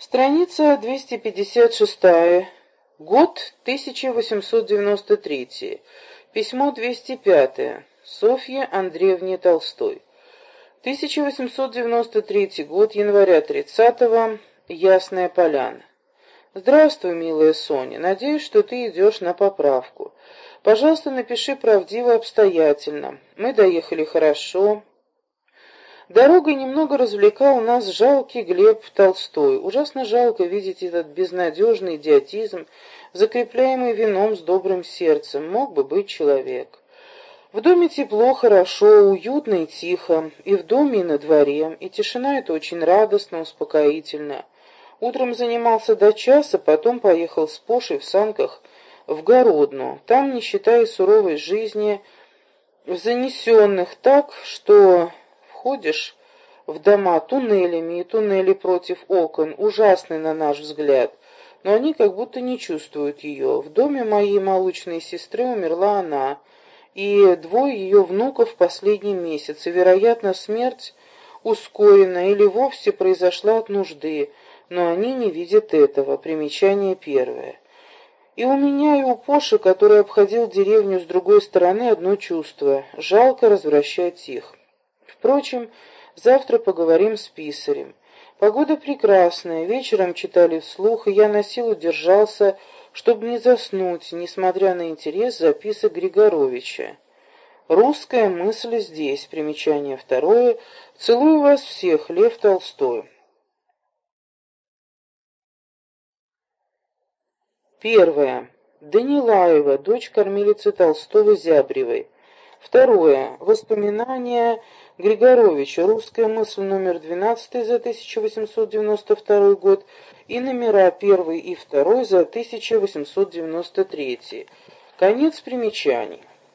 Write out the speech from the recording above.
Страница 256. Год 1893. Письмо 205. Софья Андреевне Толстой. 1893 год, января 30 -го, Ясная Поляна. Здравствуй, милая Соня. Надеюсь, что ты идешь на поправку. Пожалуйста, напиши правдиво обстоятельно. Мы доехали хорошо, Дорогой немного развлекал нас жалкий Глеб Толстой. Ужасно жалко видеть этот безнадежный идиотизм, закрепляемый вином с добрым сердцем. Мог бы быть человек. В доме тепло, хорошо, уютно и тихо, и в доме, и на дворе, и тишина это очень радостно, успокоительно. Утром занимался до часа, потом поехал с Пошей в санках в Городну. Там, не считая суровой жизни, занесенных так, что Ходишь в дома туннелями и туннели против окон, ужасны на наш взгляд, но они как будто не чувствуют ее. В доме моей молочной сестры умерла она, и двое ее внуков в последний месяц, и, вероятно, смерть ускорена или вовсе произошла от нужды, но они не видят этого. Примечание первое. И у меня, и у Поши, который обходил деревню с другой стороны, одно чувство — жалко развращать их. Впрочем, завтра поговорим с писарем. Погода прекрасная, вечером читали вслух, и я на силу держался, чтобы не заснуть, несмотря на интерес записок Григоровича. «Русская мысль здесь», примечание второе. «Целую вас всех, Лев Толстой». Первое. Данилаева, дочь кормилицы Толстого-Зябревой. Второе. Воспоминания Григоровича. Русская мысль номер 12 за 1892 год и номера 1 и 2 за 1893. Конец примечаний.